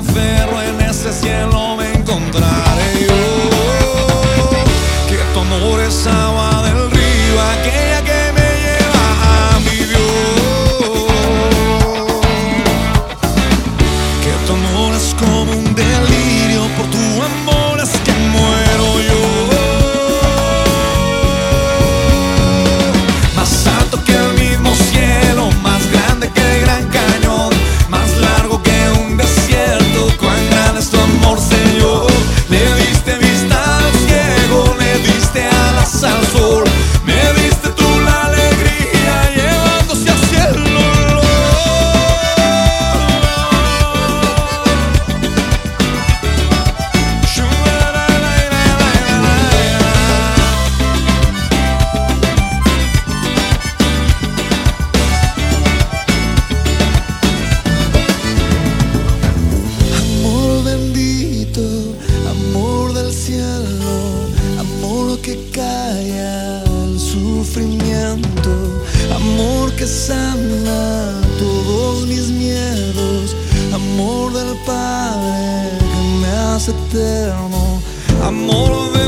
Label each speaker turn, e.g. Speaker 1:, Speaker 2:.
Speaker 1: en ese cielo me encontraré. sufrimiento, amor que sana todos mis miedos, amor del Padre que me hace eterno, amor de